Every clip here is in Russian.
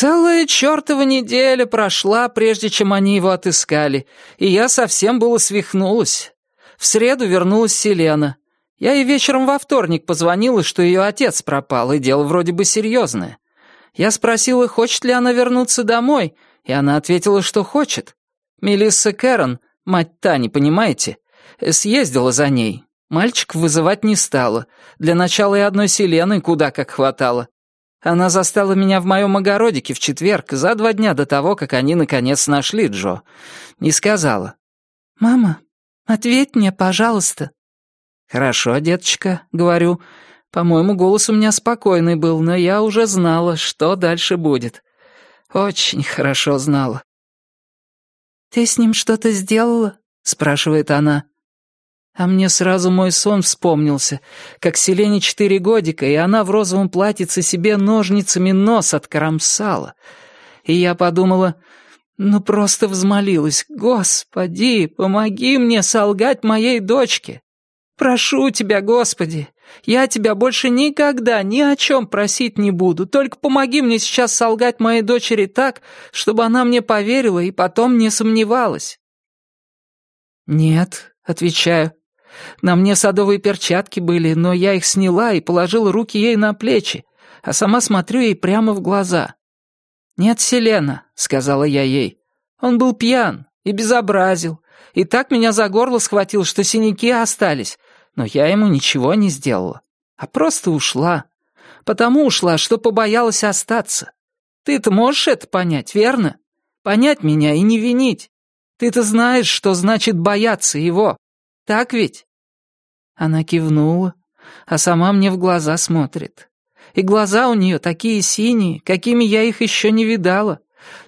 Целая чертова неделя прошла, прежде чем они его отыскали, и я совсем было свихнулась. В среду вернулась Селена. Я ей вечером во вторник позвонила, что ее отец пропал, и дело вроде бы серьезное. Я спросила, хочет ли она вернуться домой, и она ответила, что хочет. Мелисса Кэрон, мать Тани, понимаете, съездила за ней. Мальчик вызывать не стала. Для начала и одной Селены куда как хватало. Она застала меня в моем огородике в четверг, за два дня до того, как они наконец нашли Джо. Не сказала. «Мама, ответь мне, пожалуйста». «Хорошо, деточка», — говорю. По-моему, голос у меня спокойный был, но я уже знала, что дальше будет. Очень хорошо знала. «Ты с ним что-то сделала?» — спрашивает она. А мне сразу мой сон вспомнился, как Селене четыре годика, и она в розовом платьице себе ножницами нос откромсала. И я подумала, ну просто взмолилась, «Господи, помоги мне солгать моей дочке! Прошу тебя, Господи, я тебя больше никогда ни о чем просить не буду, только помоги мне сейчас солгать моей дочери так, чтобы она мне поверила и потом не сомневалась». «Нет», — отвечаю, на мне садовые перчатки были, но я их сняла и положила руки ей на плечи, а сама смотрю ей прямо в глаза. «Нет, Селена», — сказала я ей. «Он был пьян и безобразил, и так меня за горло схватил, что синяки остались, но я ему ничего не сделала, а просто ушла. Потому ушла, что побоялась остаться. Ты-то можешь это понять, верно? Понять меня и не винить. Ты-то знаешь, что значит бояться его. Так ведь?» Она кивнула, а сама мне в глаза смотрит. И глаза у нее такие синие, какими я их еще не видала.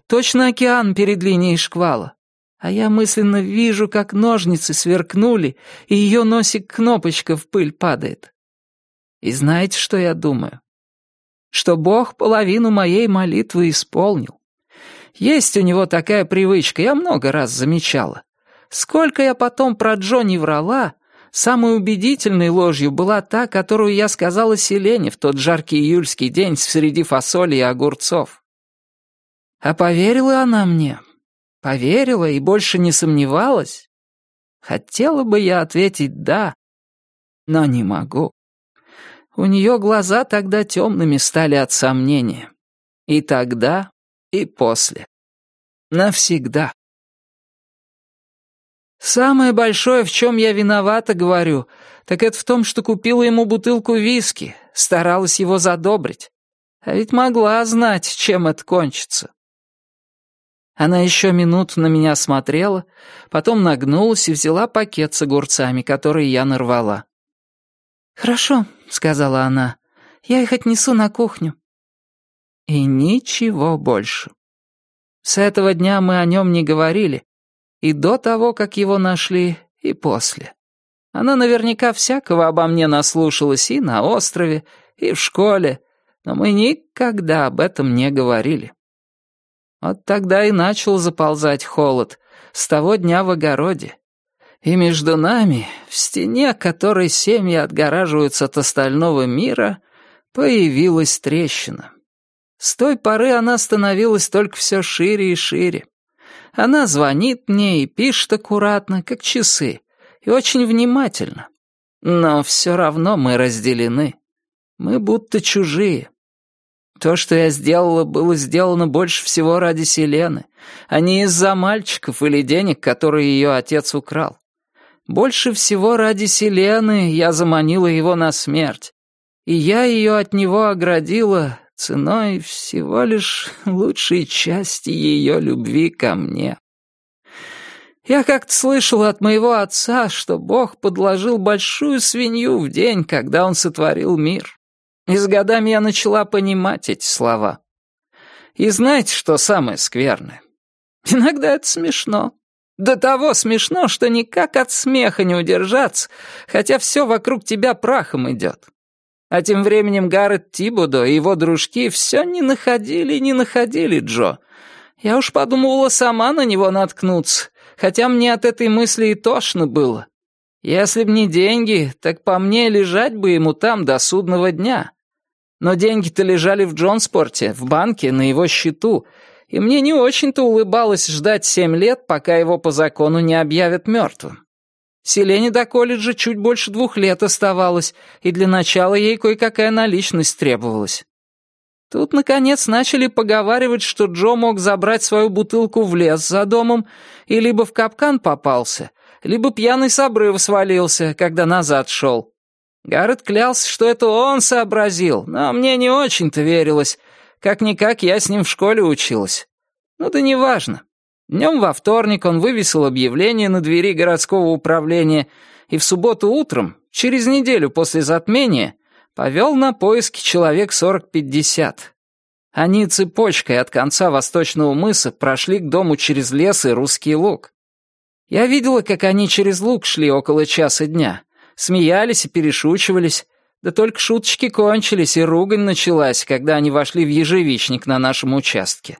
Точно океан перед линией шквала. А я мысленно вижу, как ножницы сверкнули, и ее носик-кнопочка в пыль падает. И знаете, что я думаю? Что Бог половину моей молитвы исполнил. Есть у него такая привычка, я много раз замечала. Сколько я потом про Джо не врала, Самой убедительной ложью была та, которую я сказала Селене в тот жаркий июльский день среди фасоли и огурцов. А поверила она мне? Поверила и больше не сомневалась? Хотела бы я ответить «да», но не могу. У нее глаза тогда темными стали от сомнения. И тогда, и после. Навсегда. Самое большое, в чем я виновата, говорю, так это в том, что купила ему бутылку виски, старалась его задобрить. А ведь могла знать, чем это кончится. Она еще минуту на меня смотрела, потом нагнулась и взяла пакет с огурцами, которые я нарвала. «Хорошо», — сказала она, — «я их отнесу на кухню». И ничего больше. С этого дня мы о нем не говорили, и до того, как его нашли, и после. Она наверняка всякого обо мне наслушалась и на острове, и в школе, но мы никогда об этом не говорили. Вот тогда и начал заползать холод, с того дня в огороде. И между нами, в стене, которой семьи отгораживаются от остального мира, появилась трещина. С той поры она становилась только все шире и шире. Она звонит мне и пишет аккуратно, как часы, и очень внимательно. Но все равно мы разделены. Мы будто чужие. То, что я сделала, было сделано больше всего ради Селены, а не из-за мальчиков или денег, которые ее отец украл. Больше всего ради Селены я заманила его на смерть, и я ее от него оградила ценой всего лишь лучшей части ее любви ко мне. Я как-то слышал от моего отца, что Бог подложил большую свинью в день, когда он сотворил мир. И с годами я начала понимать эти слова. И знаете, что самое скверное? Иногда это смешно. До того смешно, что никак от смеха не удержаться, хотя все вокруг тебя прахом идет. А тем временем Гаррет Тибудо и его дружки все не находили и не находили Джо. Я уж подумывала сама на него наткнуться, хотя мне от этой мысли и тошно было. Если б не деньги, так по мне лежать бы ему там до судного дня. Но деньги-то лежали в Джонспорте, в банке, на его счету, и мне не очень-то улыбалось ждать семь лет, пока его по закону не объявят мертвым. Селене до колледжа чуть больше двух лет оставалось, и для начала ей кое-какая наличность требовалась. Тут, наконец, начали поговаривать, что Джо мог забрать свою бутылку в лес за домом и либо в капкан попался, либо пьяный с обрыва свалился, когда назад шел. Гаррет клялся, что это он сообразил, но мне не очень-то верилось. Как-никак я с ним в школе училась. Ну да неважно. Днем во вторник он вывесил объявление на двери городского управления, и в субботу утром, через неделю после затмения, повел на поиски человек сорок-пятьдесят. Они цепочкой от конца восточного мыса прошли к дому через лес и русский луг. Я видела, как они через луг шли около часа дня, смеялись и перешучивались, да только шуточки кончились, и ругань началась, когда они вошли в ежевичник на нашем участке.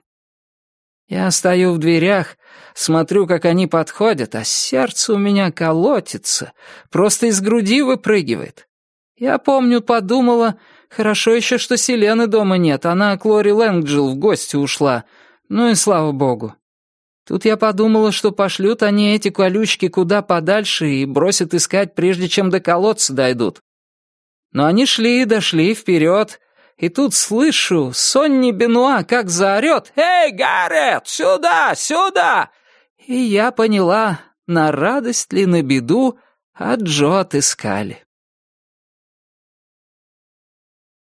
Я стою в дверях, смотрю, как они подходят, а сердце у меня колотится, просто из груди выпрыгивает. Я помню, подумала, хорошо еще, что Селены дома нет, она к Лори Лэнгджил в гости ушла. Ну и слава богу. Тут я подумала, что пошлют они эти колючки куда подальше и бросят искать, прежде чем до колодца дойдут. Но они шли и дошли вперед, и тут слышу, Сонни Бенуа как заорет «Эй, Гаррет, сюда, сюда!» И я поняла, на радость ли, на беду, а Джо отыскали.